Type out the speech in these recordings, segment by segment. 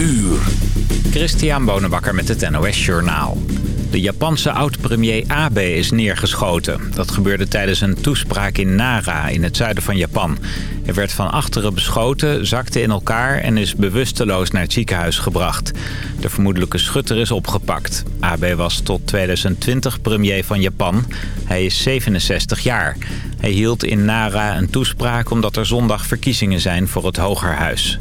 uur. Christian Bonenbakker met het NOS Journaal. De Japanse oud-premier Abe is neergeschoten. Dat gebeurde tijdens een toespraak in Nara, in het zuiden van Japan. Hij werd van achteren beschoten, zakte in elkaar en is bewusteloos naar het ziekenhuis gebracht. De vermoedelijke schutter is opgepakt. Abe was tot 2020 premier van Japan. Hij is 67 jaar. Hij hield in Nara een toespraak omdat er zondag verkiezingen zijn voor het Hogerhuis.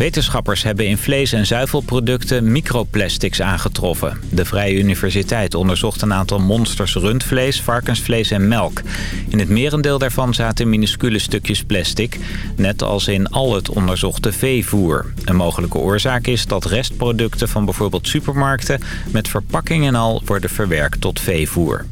Wetenschappers hebben in vlees- en zuivelproducten microplastics aangetroffen. De Vrije Universiteit onderzocht een aantal monsters rundvlees, varkensvlees en melk. In het merendeel daarvan zaten minuscule stukjes plastic, net als in al het onderzochte veevoer. Een mogelijke oorzaak is dat restproducten van bijvoorbeeld supermarkten met verpakking en al worden verwerkt tot veevoer.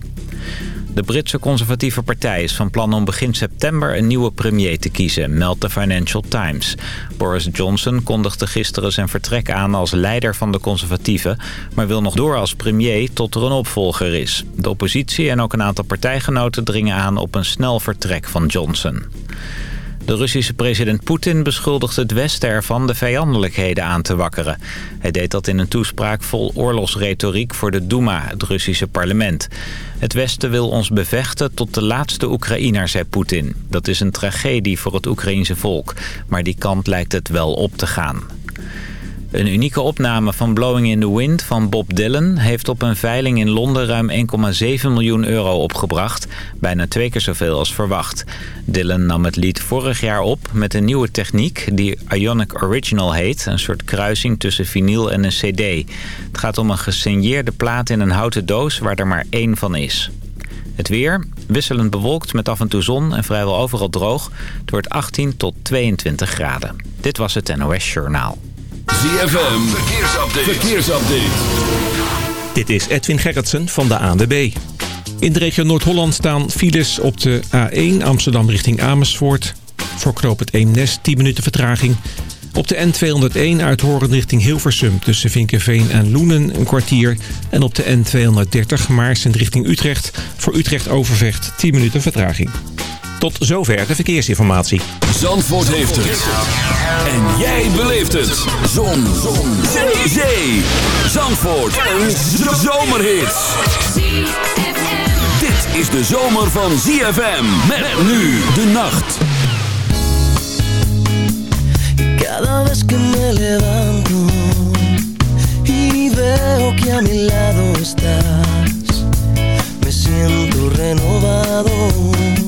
De Britse conservatieve partij is van plan om begin september een nieuwe premier te kiezen, meldt de Financial Times. Boris Johnson kondigde gisteren zijn vertrek aan als leider van de conservatieven, maar wil nog door als premier tot er een opvolger is. De oppositie en ook een aantal partijgenoten dringen aan op een snel vertrek van Johnson. De Russische president Poetin beschuldigt het Westen ervan de vijandelijkheden aan te wakkeren. Hij deed dat in een toespraak vol oorlogsretoriek voor de Duma, het Russische parlement. Het Westen wil ons bevechten tot de laatste Oekraïner, zei Poetin. Dat is een tragedie voor het Oekraïense volk, maar die kant lijkt het wel op te gaan. Een unieke opname van Blowing in the Wind van Bob Dylan... heeft op een veiling in Londen ruim 1,7 miljoen euro opgebracht. Bijna twee keer zoveel als verwacht. Dylan nam het lied vorig jaar op met een nieuwe techniek... die Ionic Original heet. Een soort kruising tussen vinyl en een cd. Het gaat om een gesigneerde plaat in een houten doos... waar er maar één van is. Het weer, wisselend bewolkt met af en toe zon en vrijwel overal droog. Het wordt 18 tot 22 graden. Dit was het NOS Journaal. ZFM, verkeersupdate. verkeersupdate. Dit is Edwin Gerritsen van de ANWB. In de regio Noord-Holland staan files op de A1 Amsterdam richting Amersfoort. Voor knoop het Eemnes 10 minuten vertraging. Op de N201 uit Horen richting Hilversum tussen Vinkenveen en Loenen een kwartier. En op de N230 Maarsen richting Utrecht voor Utrecht Overvecht 10 minuten vertraging. Tot zover de verkeersinformatie. Zandvoort heeft het. En jij beleeft het. Zon. Zon. Zee. Zee. Zandvoort. Een zomerhit. Dit is de zomer van ZFM. Met nu de nacht. Cada vez que me levanto y veo que a mi lado estás, me siento renovado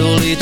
lentamente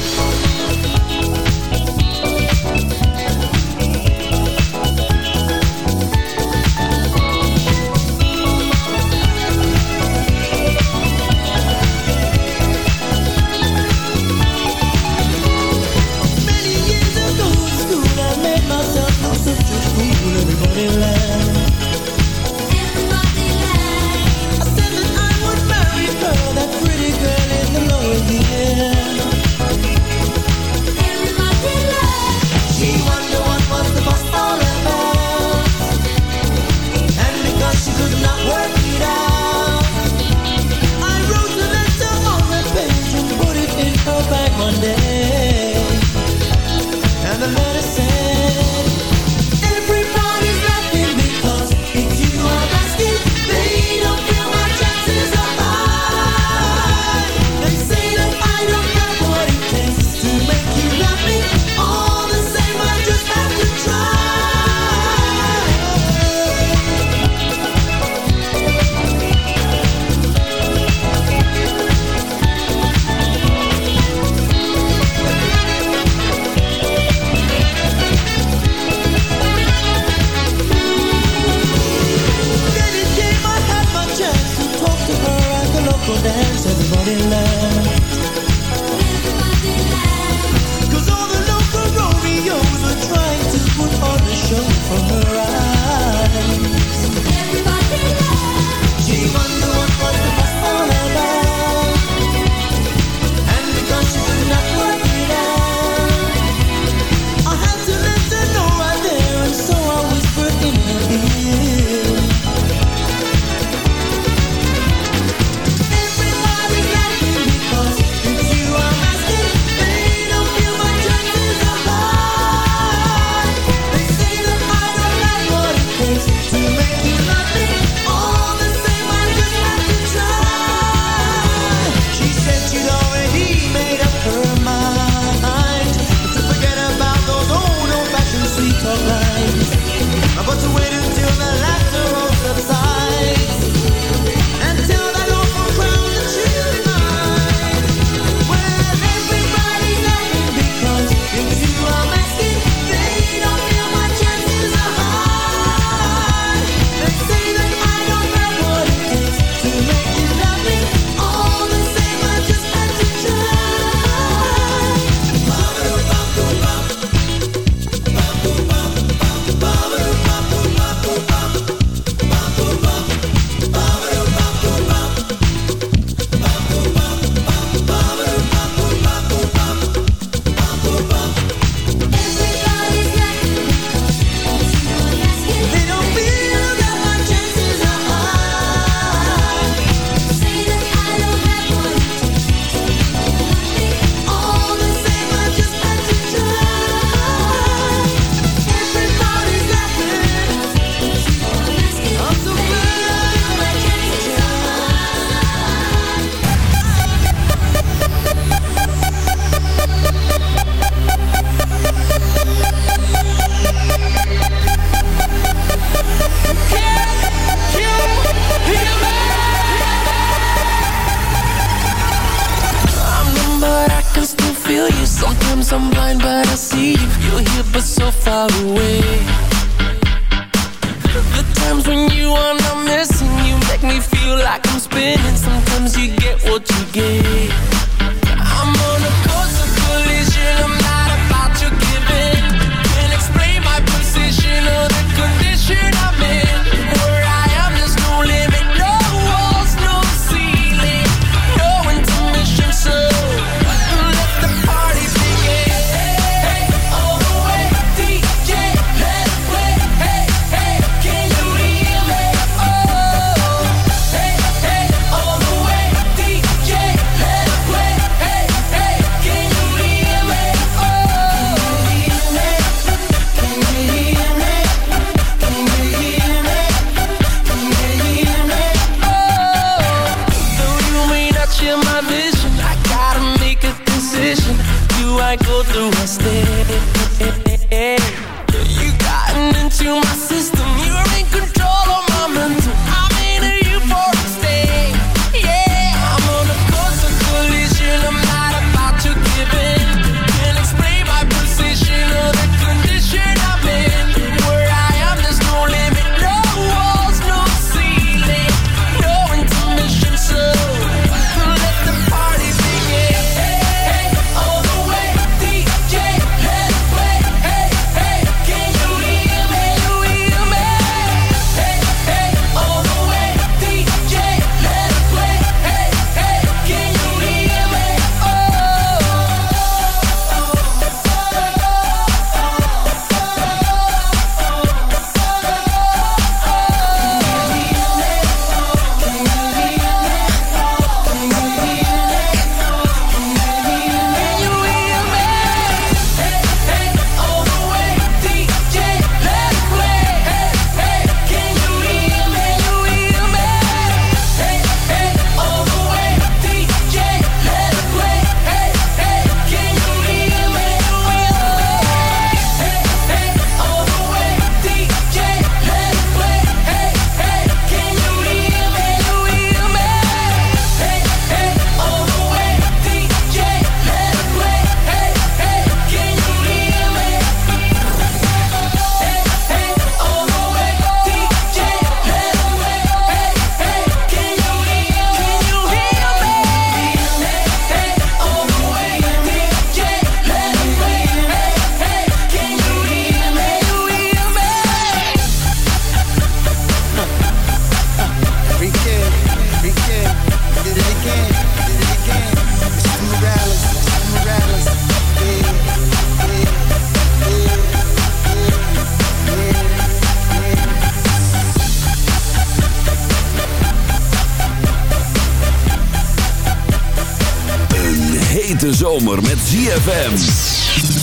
ZFM.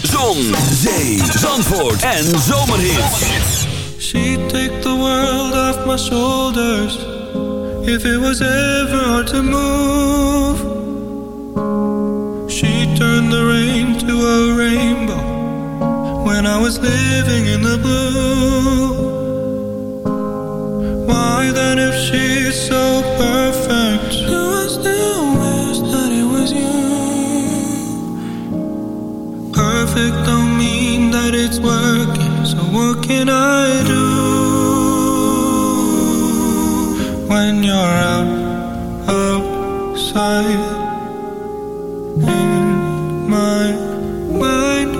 Zon, zee, zandvoort en. She'd take the world off my shoulders. If it was ever hard to move. She turned the rain to a rainbow. When I was living in the blue. Why then if she's so perfect? Perfect don't mean that it's working. So what can I do when you're out outside in my mind?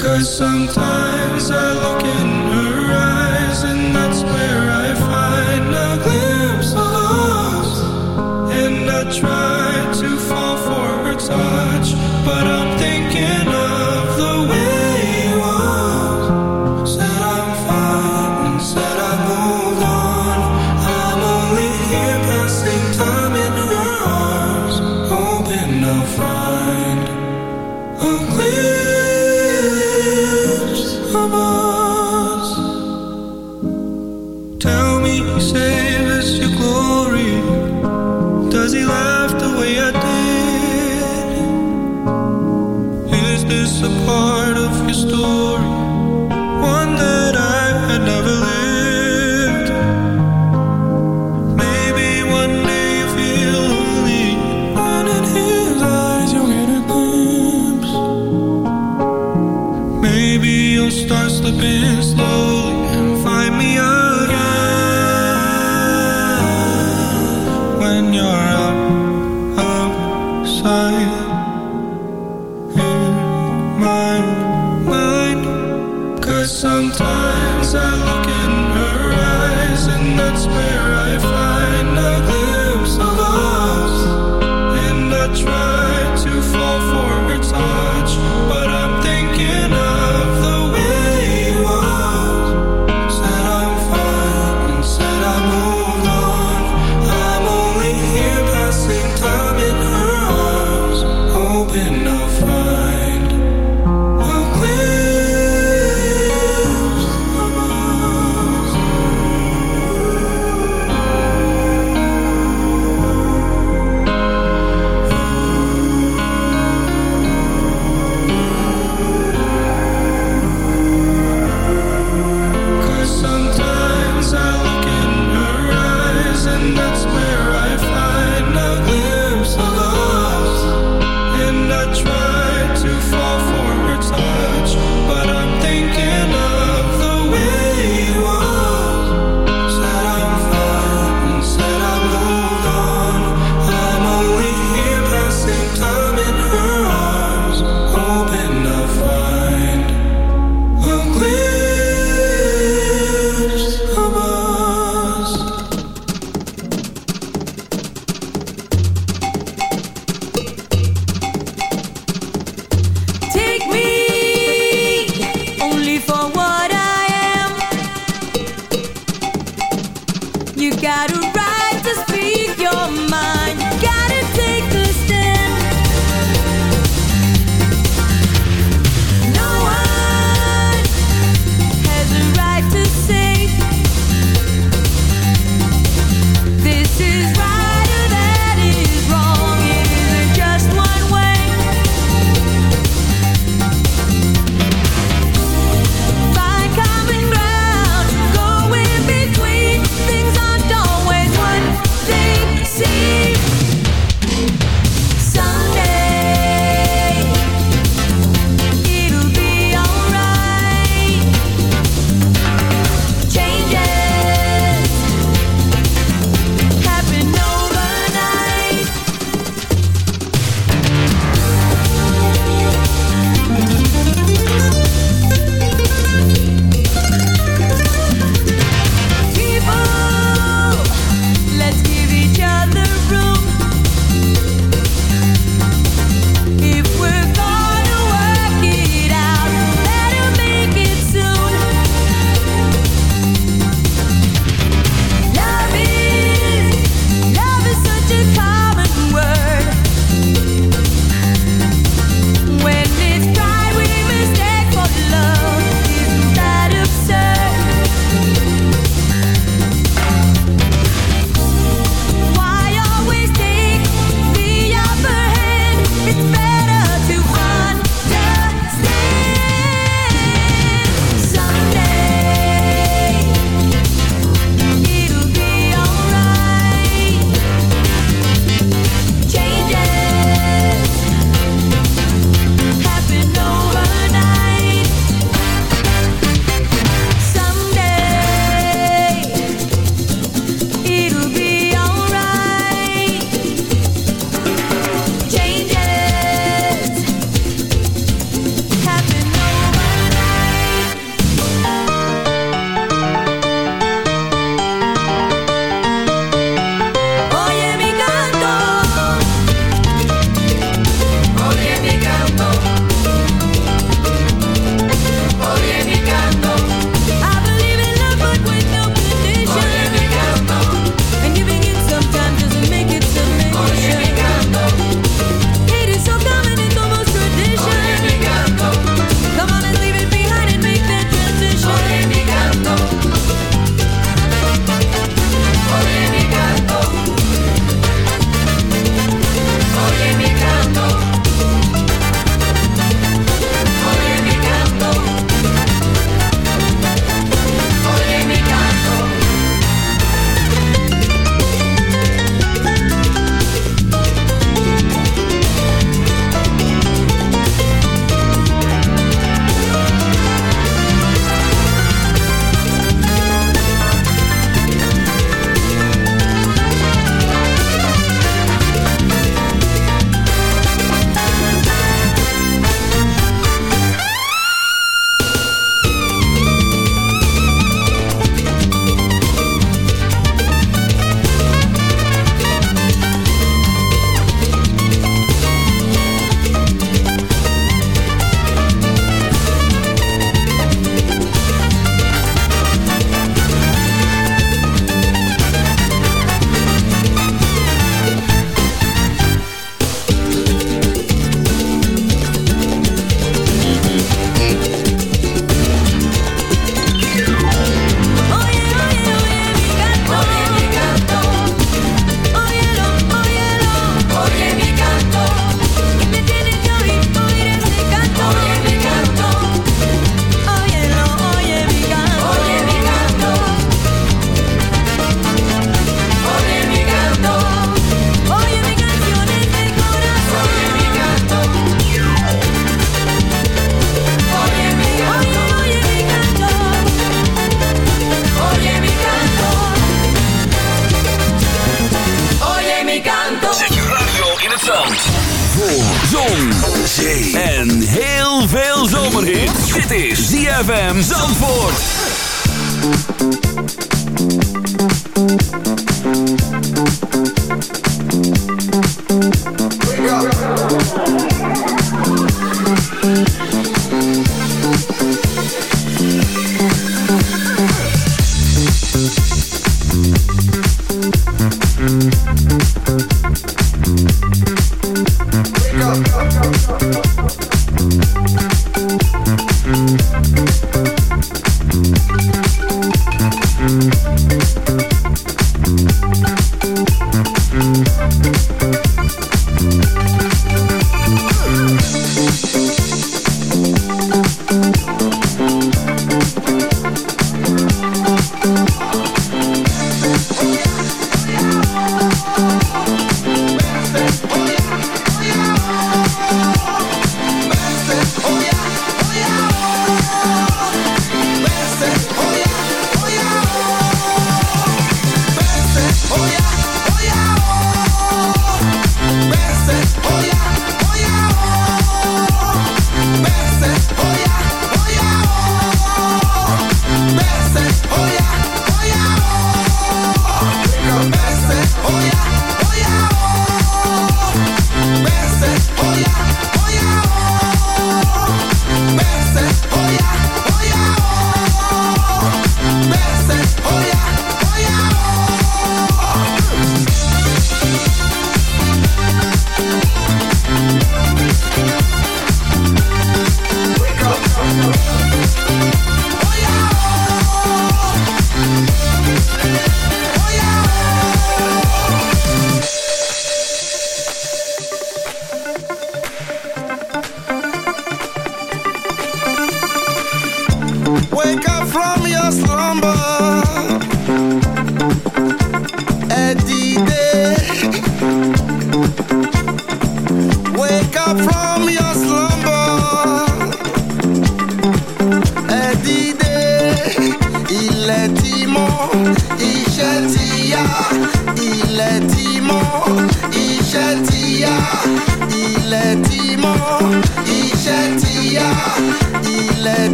Cause sometimes I look in her eyes and that's where I find a glimpse of us. And I try to fall for her touch, but I'm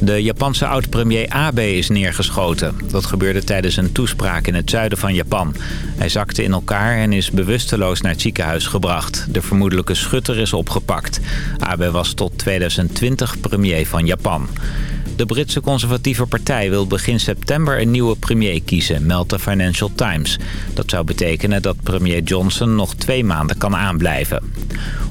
De Japanse oud-premier Abe is neergeschoten. Dat gebeurde tijdens een toespraak in het zuiden van Japan. Hij zakte in elkaar en is bewusteloos naar het ziekenhuis gebracht. De vermoedelijke schutter is opgepakt. Abe was tot 2020 premier van Japan. De Britse conservatieve partij wil begin september een nieuwe premier kiezen, meldt de Financial Times. Dat zou betekenen dat premier Johnson nog twee maanden kan aanblijven.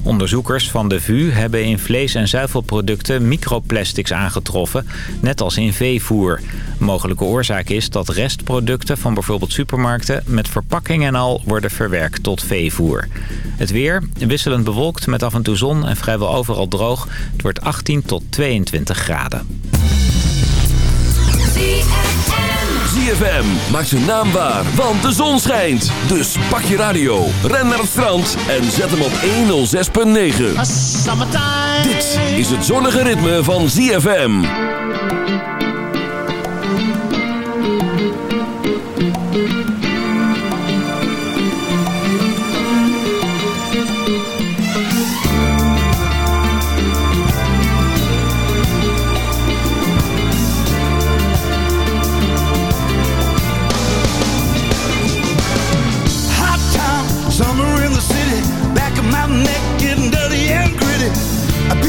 Onderzoekers van de VU hebben in vlees- en zuivelproducten microplastics aangetroffen, net als in veevoer. Mogelijke oorzaak is dat restproducten van bijvoorbeeld supermarkten met verpakking en al worden verwerkt tot veevoer. Het weer wisselend bewolkt met af en toe zon en vrijwel overal droog. Het wordt 18 tot 22 graden. ZFM maakt zijn naam waar, want de zon schijnt. Dus pak je radio, ren naar het strand en zet hem op 106.9. Dit is het zonnige ritme van ZFM.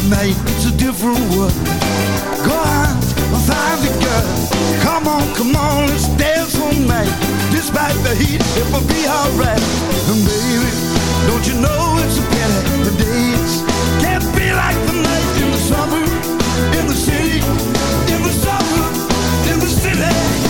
at night it's a different world. Go and find a girl. Come on, come on, let's dance all night. Despite the heat, it will be alright. And baby, don't you know it's a pity the days can't be like the night in the summer, in the city, in the summer, in the city.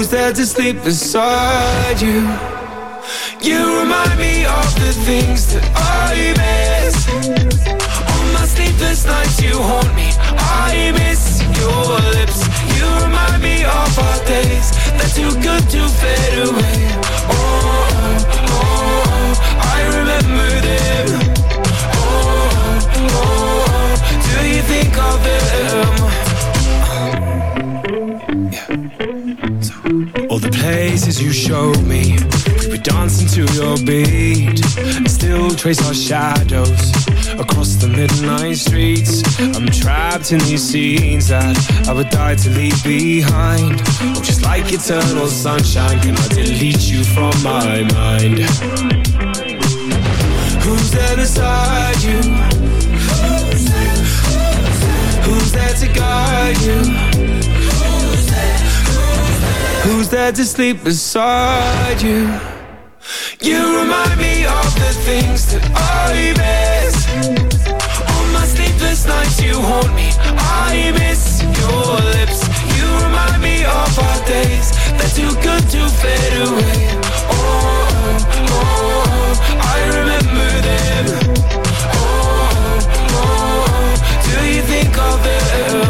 Who's there to sleep beside you? You remind me of the things that I miss On my sleepless nights you haunt your beat still trace our shadows across the midnight streets. I'm trapped in these scenes that I would die to leave behind. Oh, just like eternal sunshine, can I delete you from my mind? Who's there beside you? Who's there to guide you? Who's there to sleep beside you? You remind me of the things that I miss. On my sleepless nights you haunt me. I miss your lips. You remind me of our days They're too good to fade away Oh, oh, oh I remember them. Oh, oh, oh Do you think of them?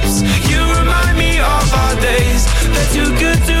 too good to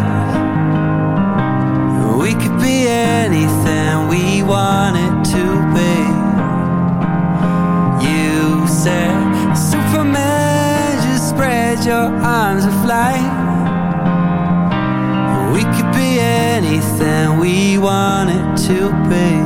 anything we wanted to be? You said, Superman, just spread your arms and fly. We could be anything we wanted to be.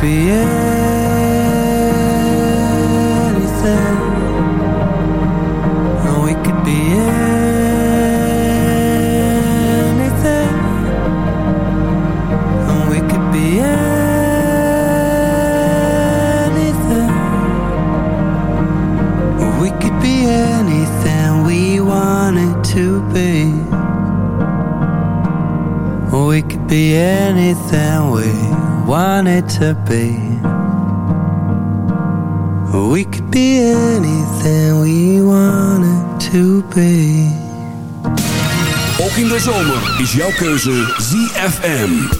Be anything. We could be anything. We could be anything. We could be anything we to be. We could be anything wanted to be. We could be anything we wanted to be. Ook in de zomer is jouw keuze ZFM.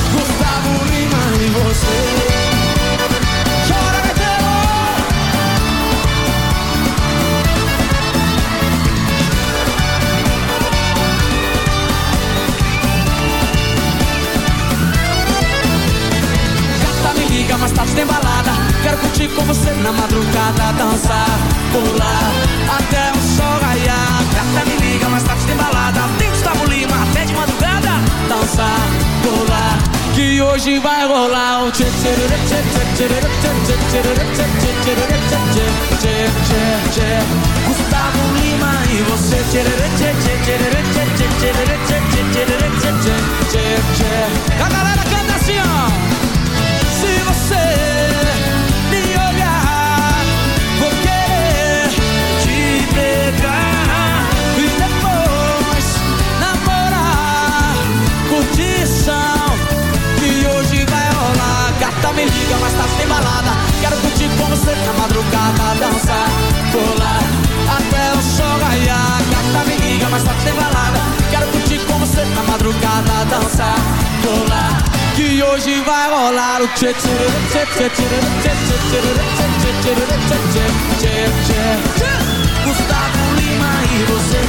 tarde tem balada Quero curtir com você na madrugada Dançar, pular, até o sol raiar Gata me liga, mais tarde tem balada Tem Gustavo Lima, até de madrugada Dançar, pular, que hoje vai rolar o tchê tchê tchê tchê tchê tchê tchê tchê tchê Gustavo Lima e você tchê tchê tchê tchê tchê tchê tchê tchê tchê tchê tchê tchê A galera canta assim ó e depois namorar. Curtição que hoje vai rolar. Gata me liga, mas tá sem balada. Quero curtir com você na madrugada, dançar, pular até o sol raiar. Gata me liga, mas tá sem balada. Quero curtir com você na madrugada, dançar, pular. Que hoje vai rolar o tchê tchê tchê tchê tchê tchê tchê tchê tchê tchê tchê Gustavo Lima. E você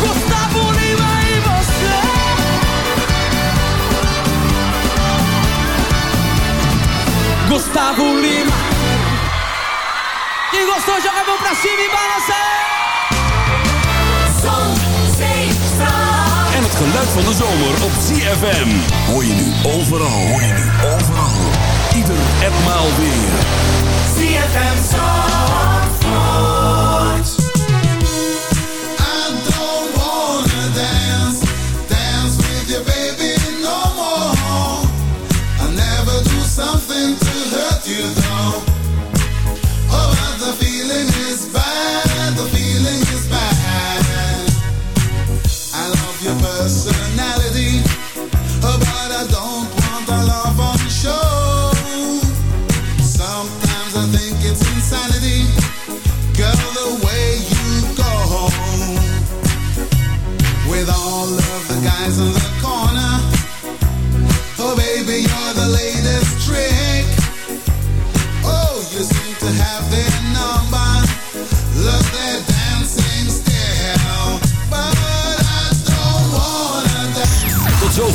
Gustavo Lima e você Gustavo Lima Quem gostou joga a pra cima e balança. En het geluid van de zomer op CFM. Hoor je nu overal, hoor je nu overal. etmaal weer. ZFM Zandvoort. Something to hurt you though. Oh, but the feeling is bad.